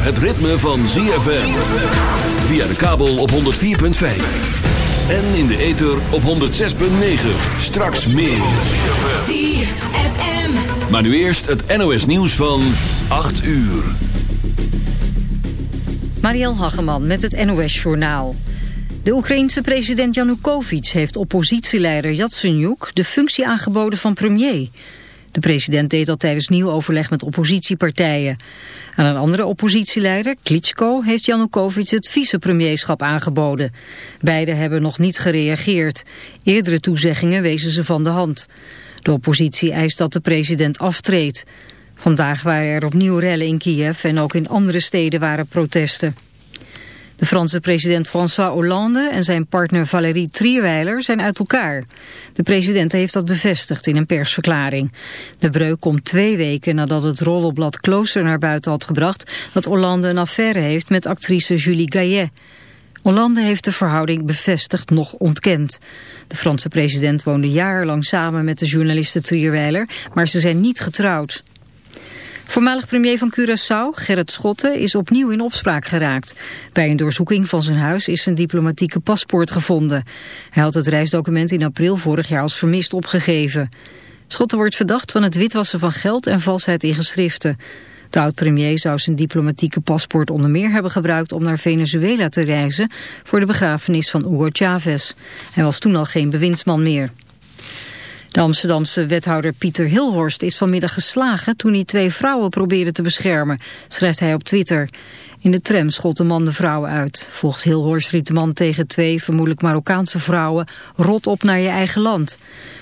Zover het ritme van ZFM. Via de kabel op 104.5. En in de ether op 106.9. Straks meer. ZFM. Maar nu eerst het NOS nieuws van 8 uur. Marielle Hageman met het NOS Journaal. De Oekraïense president Janukovic heeft oppositieleider Yatsenyuk de functie aangeboden van premier. De president deed dat tijdens nieuw overleg met oppositiepartijen. Aan een andere oppositieleider, Klitschko, heeft Janukovic het vicepremierschap aangeboden. Beiden hebben nog niet gereageerd. Eerdere toezeggingen wezen ze van de hand. De oppositie eist dat de president aftreedt. Vandaag waren er opnieuw rellen in Kiev en ook in andere steden waren protesten. De Franse president François Hollande en zijn partner Valérie Trierweiler zijn uit elkaar. De president heeft dat bevestigd in een persverklaring. De breuk komt twee weken nadat het rollenblad Closer naar buiten had gebracht... dat Hollande een affaire heeft met actrice Julie Gaillet. Hollande heeft de verhouding bevestigd nog ontkend. De Franse president woonde jarenlang samen met de journaliste Trierweiler... maar ze zijn niet getrouwd. Voormalig premier van Curaçao, Gerrit Schotten, is opnieuw in opspraak geraakt. Bij een doorzoeking van zijn huis is zijn diplomatieke paspoort gevonden. Hij had het reisdocument in april vorig jaar als vermist opgegeven. Schotten wordt verdacht van het witwassen van geld en valsheid in geschriften. De oud-premier zou zijn diplomatieke paspoort onder meer hebben gebruikt om naar Venezuela te reizen voor de begrafenis van Hugo Chavez. Hij was toen al geen bewindsman meer. De Amsterdamse wethouder Pieter Hilhorst is vanmiddag geslagen toen hij twee vrouwen probeerde te beschermen, schrijft hij op Twitter. In de tram schot de man de vrouwen uit. Volgens Hilhorst riep de man tegen twee vermoedelijk Marokkaanse vrouwen rot op naar je eigen land.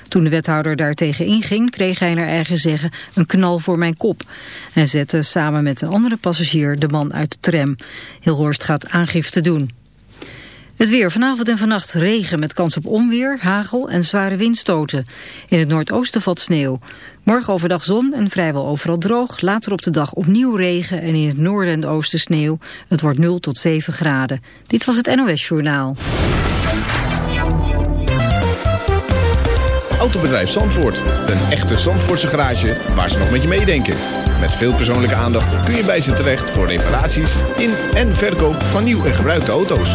Toen de wethouder daartegen inging, kreeg hij naar eigen zeggen een knal voor mijn kop. En zette samen met een andere passagier de man uit de tram. Hilhorst gaat aangifte doen. Het weer vanavond en vannacht regen met kans op onweer, hagel en zware windstoten. In het noordoosten valt sneeuw. Morgen overdag zon en vrijwel overal droog. Later op de dag opnieuw regen en in het noorden en oosten sneeuw. Het wordt 0 tot 7 graden. Dit was het NOS Journaal. Autobedrijf Zandvoort. Een echte Zandvoortse garage waar ze nog met je meedenken. Met veel persoonlijke aandacht kun je bij ze terecht voor reparaties in en verkoop van nieuw en gebruikte auto's.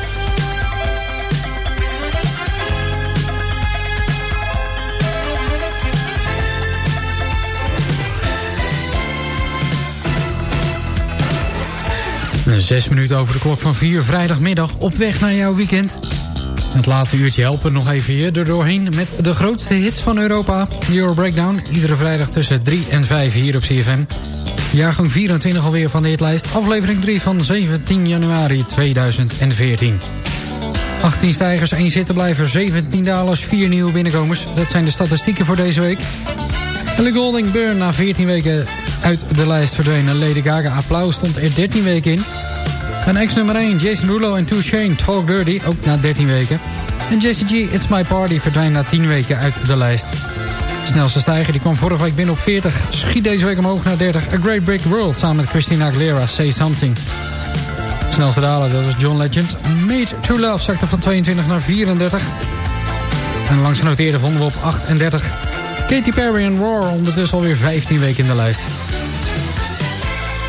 Zes minuten over de klok van vier vrijdagmiddag op weg naar jouw weekend. Het laatste uurtje helpen nog even hier er doorheen met de grootste hits van Europa. Euro Breakdown, iedere vrijdag tussen 3 en 5 hier op CFM. Jaargang 24 alweer van de hitlijst. Aflevering 3 van 17 januari 2014. 18 stijgers, 1 zittenblijver, 17 dalers, 4 nieuwe binnenkomers. Dat zijn de statistieken voor deze week. Ellie Golding Burn na 14 weken uit de lijst verdwenen. Lady Gaga Applaus stond er 13 weken in. En ex nummer 1, Jason Rulo en Two Shane Talk Dirty, ook na 13 weken. En Jesse G, It's My Party, verdwijnt na 10 weken uit de lijst. Snelste stijger die kwam vorige week binnen op 40. Schiet deze week omhoog naar 30. A Great Big World samen met Christina Aguilera, Say Something. Snelste daler, dat was John Legend. Made to Love zakte van 22 naar 34. En langs genoteerde vonden we op 38. Katy Perry en Roar ondertussen alweer 15 weken in de lijst.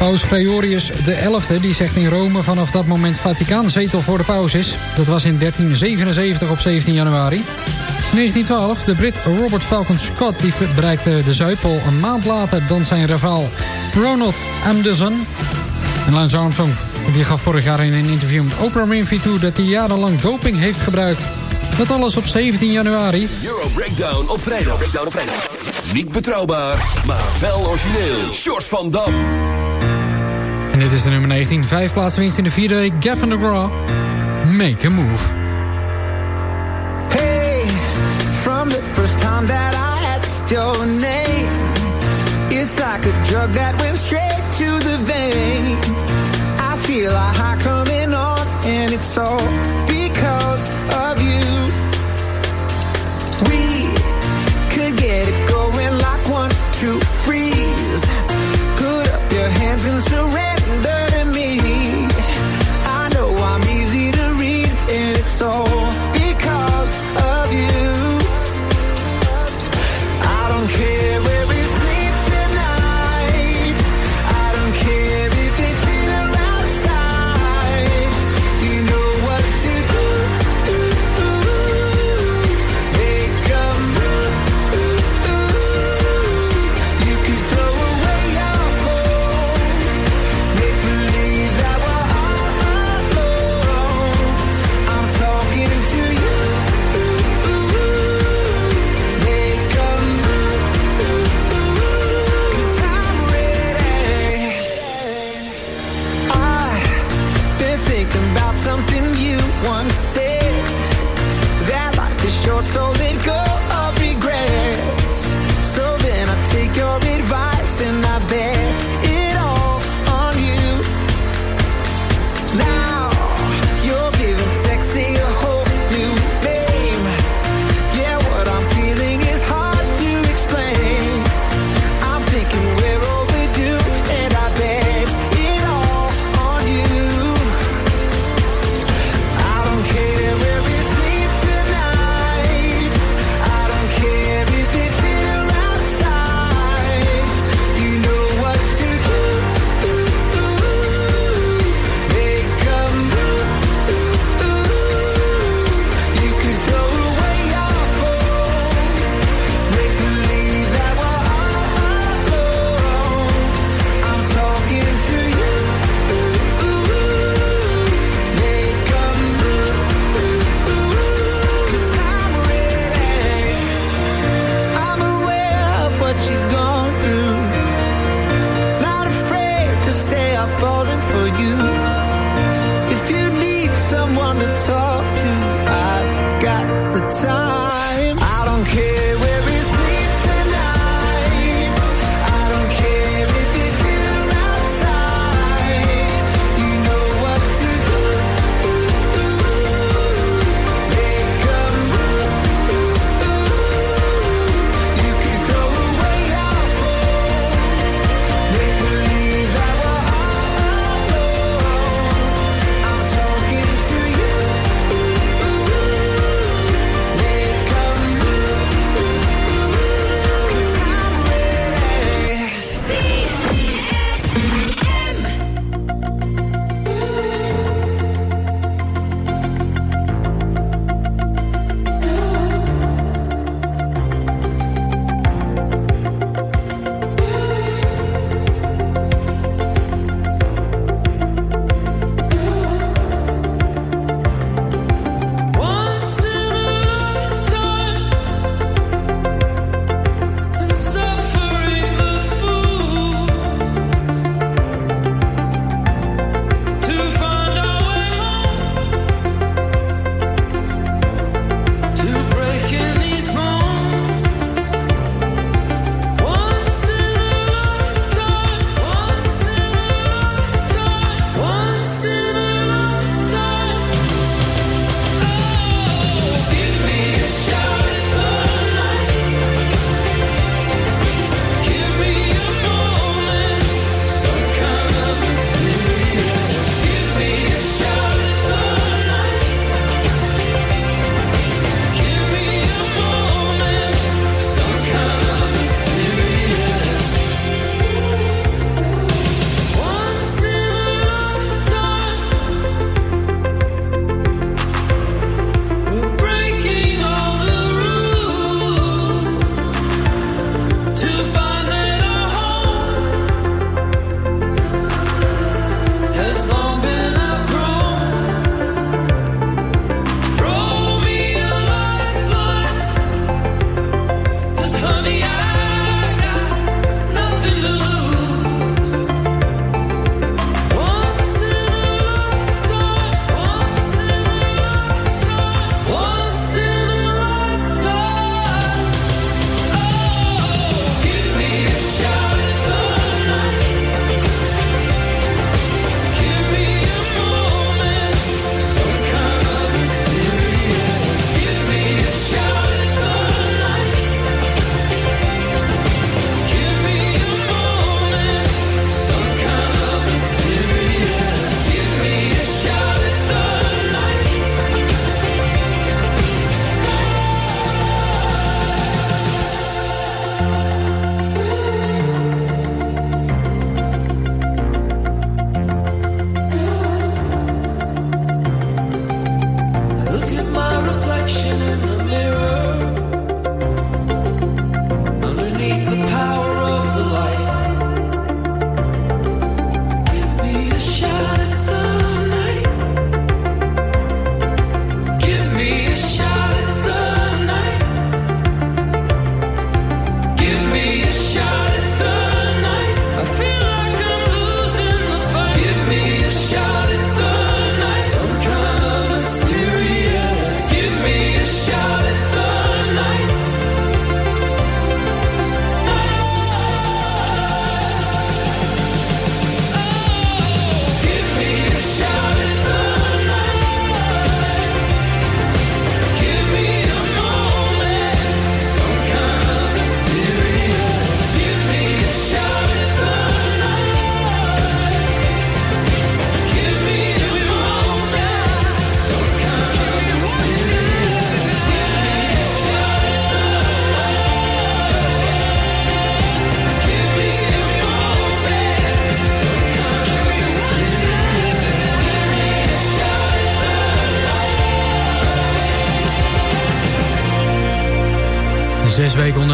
Paus Gregorius XI die zegt in Rome vanaf dat moment Vaticaanzetel voor de paus is. Dat was in 1377 op 17 januari. 1912, de Brit Robert Falcon Scott die bereikte de Zuidpool een maand later dan zijn rivaal Ronald Anderson. En Lance Armstrong die gaf vorig jaar in een interview met Oprah Winfrey toe dat hij jarenlang doping heeft gebruikt. Dat alles op 17 januari. Euro Breakdown op vrijdag. Breakdown op vrijdag. Niet betrouwbaar, maar wel origineel. Short van Dam. dit is de nummer 19. Vijf plaatsen winst in de vierde week. Gavin DeGraw, Make a Move. Hey, from the first time that I asked your name It's like a drug that went straight to the vein I feel a high coming on and it's all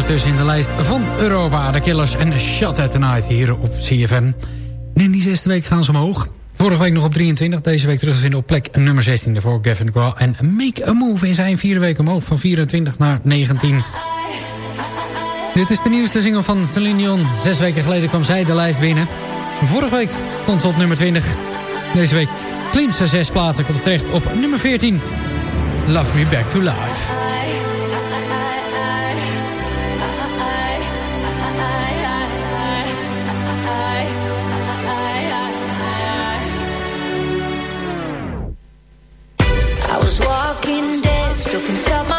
dus in de lijst van Europa. De Killers en Shut at the Night hier op CFM. in die zesde week gaan ze omhoog. Vorige week nog op 23, deze week terug te vinden op plek nummer 16. Daarvoor Gavin DeGraw en Make a Move in zijn vierde week omhoog. Van 24 naar 19. Dit is de nieuwste single van Celine Zes weken geleden kwam zij de lijst binnen. Vorige week stond ze op nummer 20. Deze week klimt ze zes plaatsen. Komt terecht op nummer 14. Love Me Back to Life. walking dead, stuck inside my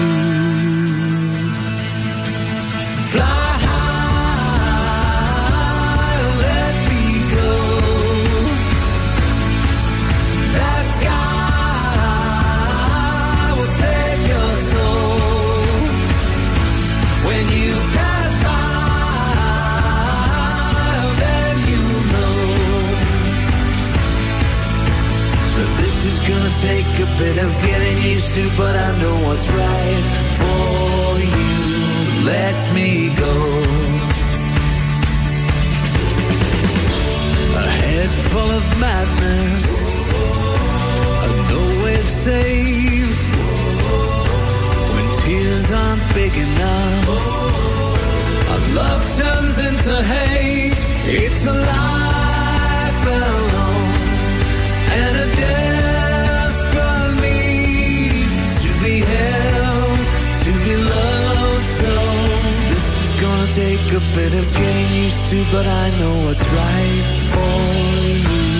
a bit of getting used to, but I know what's right for you. Let me go. A head full of madness, No way nowhere safe. When tears aren't big enough, our love turns into hate. It's a life alone and a day. take a bit of getting used to, but I know what's right for you.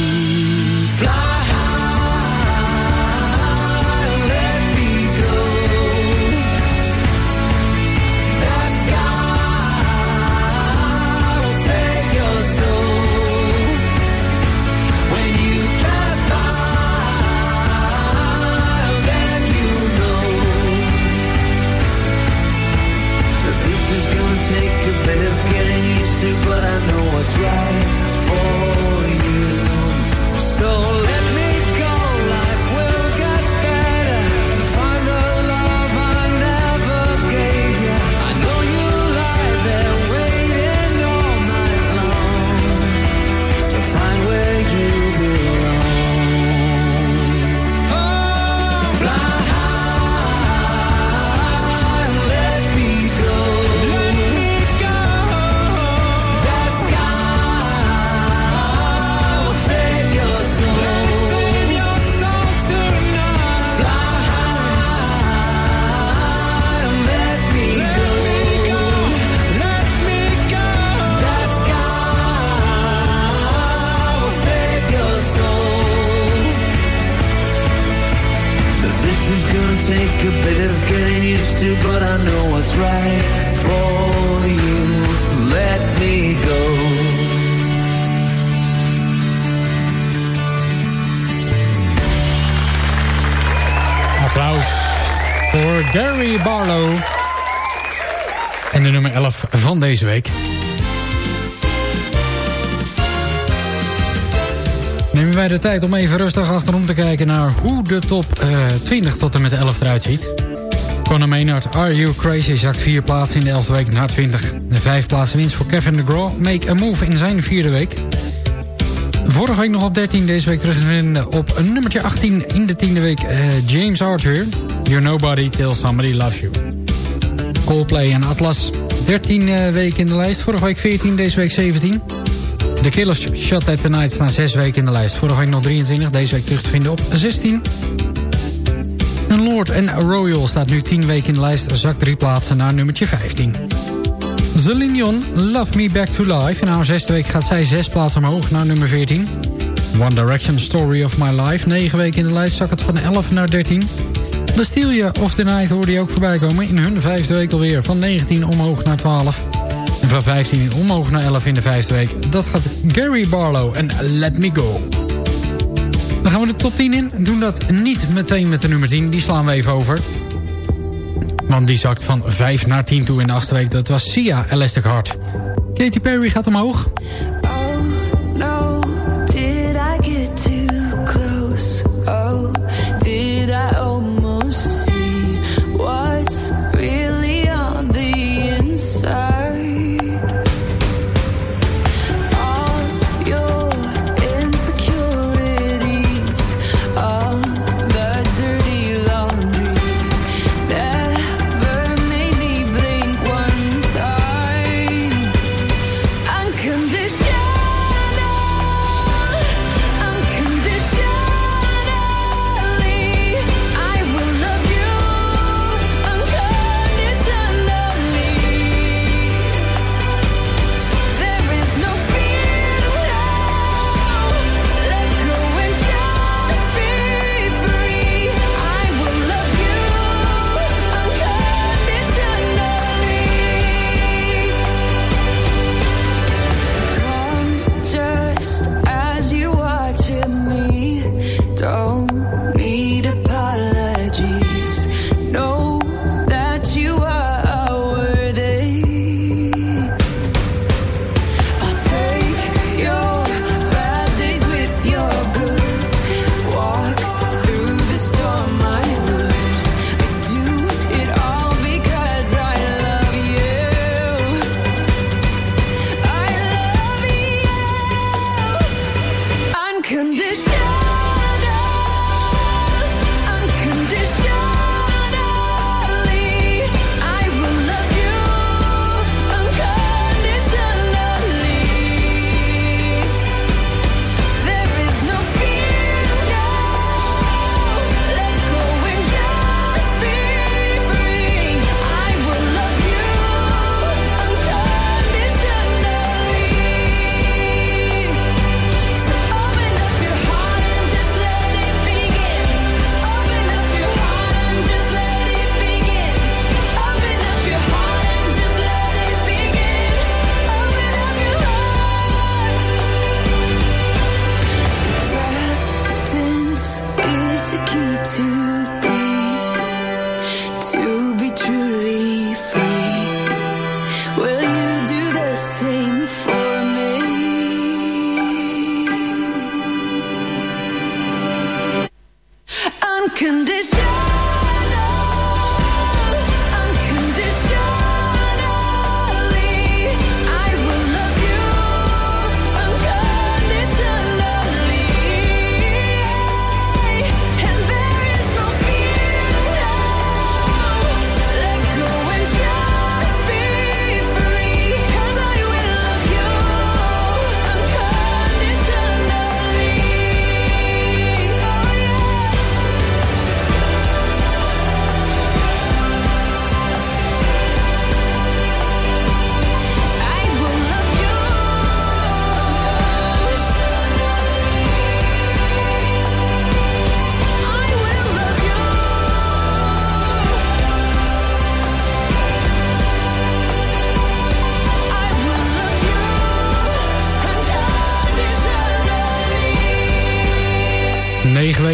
om even rustig achterom te kijken naar hoe de top eh, 20 tot en met de 11 eruit ziet. Conor Maynard, Are You Crazy, zakt vier plaatsen in de 11e week naar 20. De vijf plaatsen winst voor Kevin DeGraw, Make a Move in zijn vierde week. Vorige week nog op 13, deze week terug vinden op nummertje 18 in de tiende week. Eh, James Arthur, You're Nobody Till Somebody Loves You. Coldplay en Atlas, 13 uh, weken in de lijst, vorige week 14, deze week 17. The Killers Shot at the Night staan 6 weken in de lijst. Vorige week nog 23, deze week terug te vinden op 16. En Lord en Royal staat nu 10 weken in de lijst. Zakt drie plaatsen naar nummertje 15. Celine Dion, Love Me Back to Life. In haar zesde week gaat zij zes plaatsen omhoog naar nummer 14. One Direction, Story of My Life. 9 weken in de lijst zakt het van 11 naar 13. Bastille of the Night hoorde je ook voorbij komen. In hun vijfde week alweer. Van 19 omhoog naar 12. En van 15 omhoog naar 11 in de vijfde week. Dat gaat Gary Barlow en Let Me Go. Dan gaan we de top 10 in. Doen dat niet meteen met de nummer 10. Die slaan we even over. Want die zakt van 5 naar 10 toe in de achtste week. Dat was Sia Elastic Heart. Katy Perry gaat omhoog.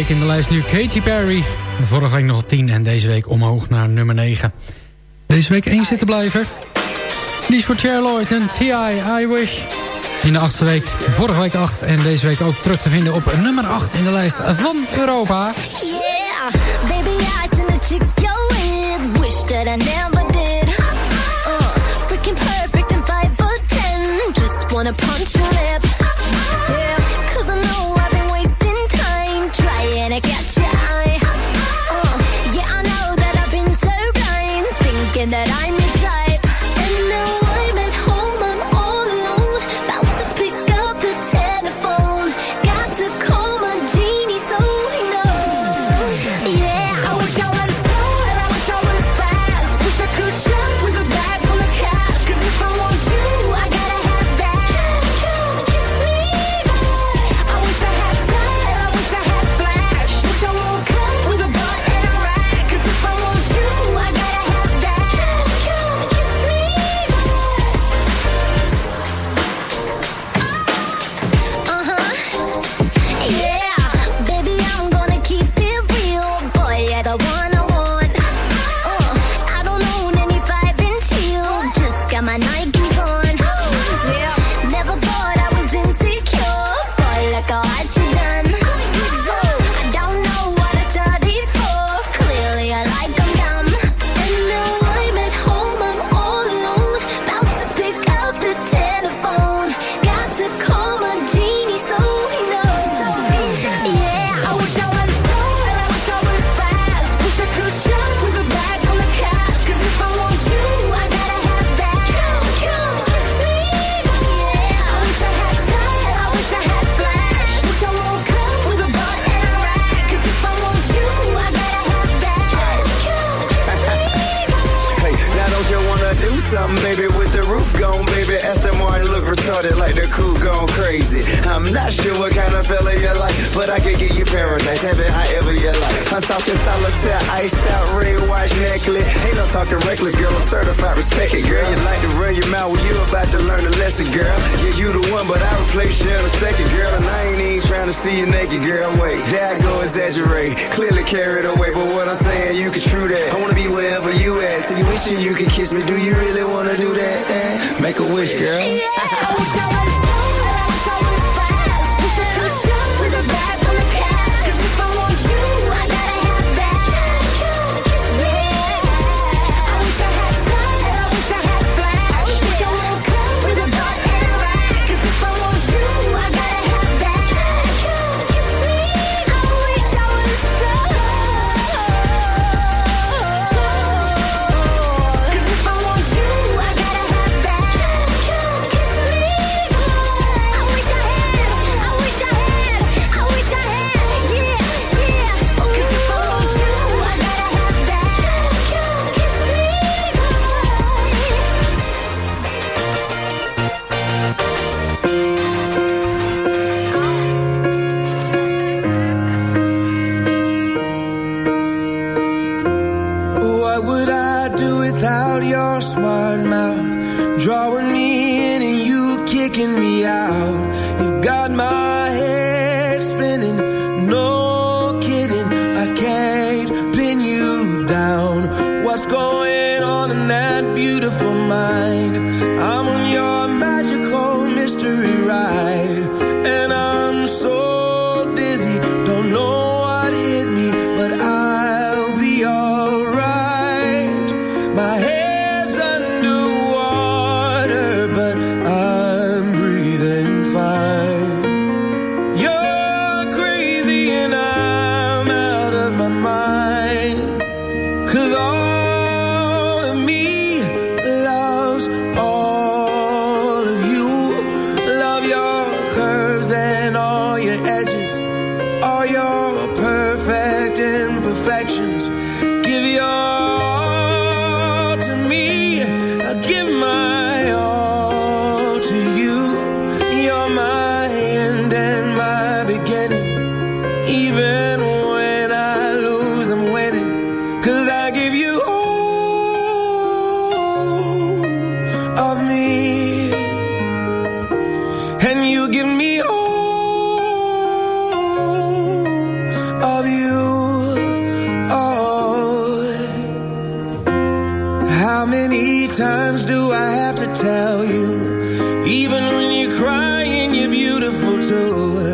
in de lijst nu Katy Perry. Vorige week nog op 10 en deze week omhoog naar nummer 9. Deze week één zitten blijven. Die is voor Cher Lloyd en T.I. I Wish. In de achtste week, vorige week 8 en deze week ook terug te vinden op nummer 8 in de lijst van Europa. Yeah, baby, I in the chick go with. Wish that I never did. Oh, freaking perfect and five foot ten. Just wanna punch your lip. talking reckless, girl. I'm certified, respect it, girl. You like to run your mouth when you about to learn a lesson, girl. Yeah, you the one, but I replace you in a second, girl. And I ain't even trying to see you naked, girl. Wait, there I go, exaggerate. Clearly carried away, but what I'm saying, you can true that. I wanna be wherever you at. So you wishing you could kiss me. Do you really wanna do that? Eh? Make a wish, girl. to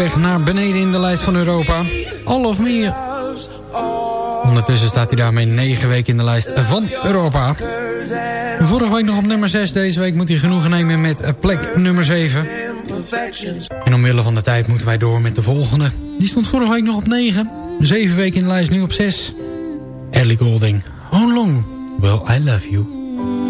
weg naar beneden in de lijst van Europa. All of Me. Ondertussen staat hij daarmee negen weken in de lijst van Europa. Vorige week nog op nummer 6. Deze week moet hij genoegen nemen met plek nummer 7. En omwille van de tijd moeten wij door met de volgende. Die stond vorige week nog op 9. Zeven weken in de lijst, nu op 6. Ellie Golding. How long will I love you?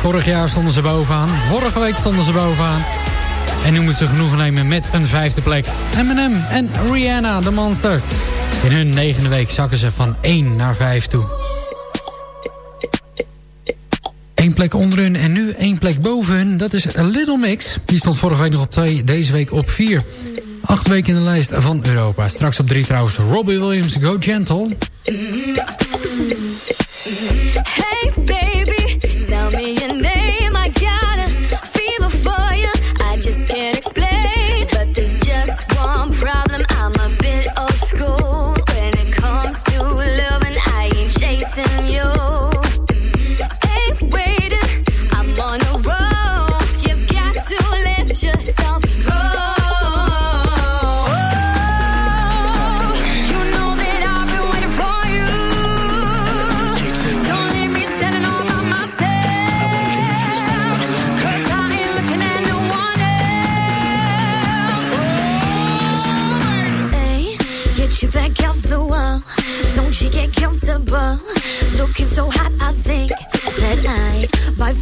vorig jaar stonden ze bovenaan. Vorige week stonden ze bovenaan. En nu moeten ze genoegen nemen met een vijfde plek. Eminem en Rihanna, de monster. In hun negende week zakken ze van 1 naar 5 toe. Eén plek onder hun en nu één plek boven hun. Dat is A Little Mix. Die stond vorige week nog op 2, deze week op 4. Acht weken in de lijst van Europa. Straks op 3 trouwens Robbie Williams, Go Gentle. Hey baby,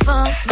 carnival.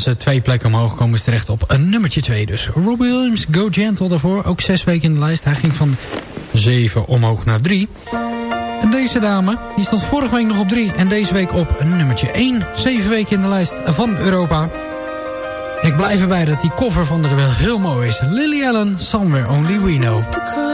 ze twee plekken omhoog komen ze terecht op een nummertje 2 dus. Robbie Williams, Go Gentle daarvoor, ook zes weken in de lijst. Hij ging van 7 omhoog naar 3. En deze dame, die stond vorige week nog op 3 en deze week op nummertje 1. Zeven weken in de lijst van Europa. Ik blijf erbij dat die cover van de wel heel mooi is. Lily Allen, Somewhere Only We Know.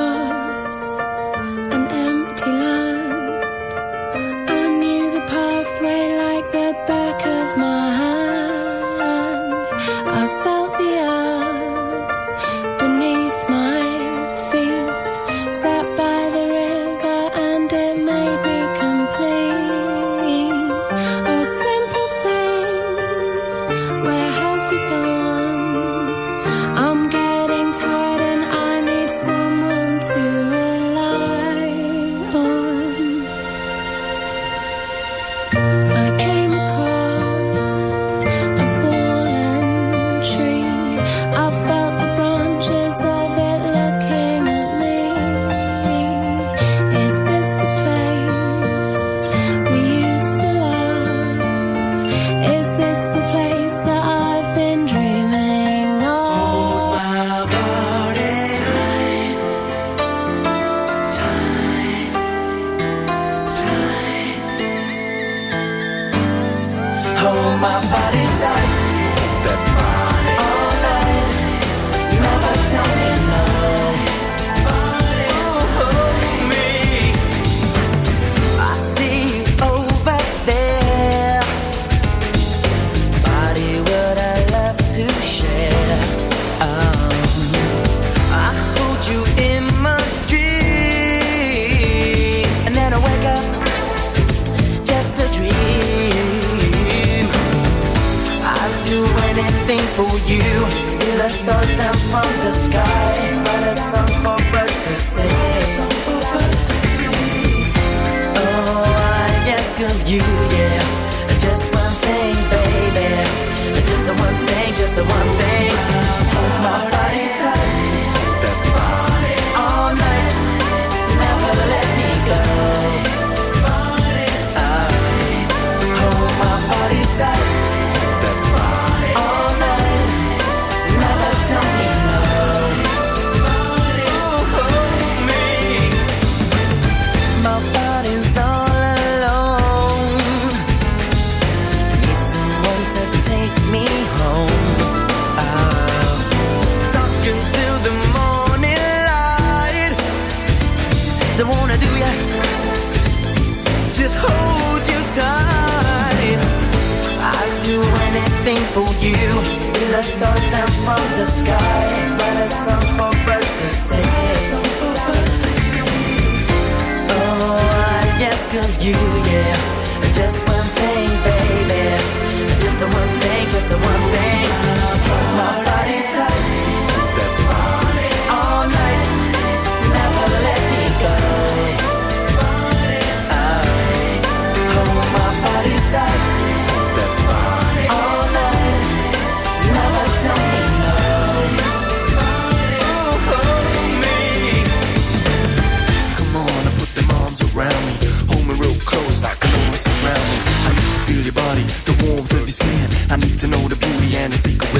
something for you. Still a star down from the sky, but a song for us to sing. Oh, I ask of you, yeah, just one thing, baby, just one thing, just one thing.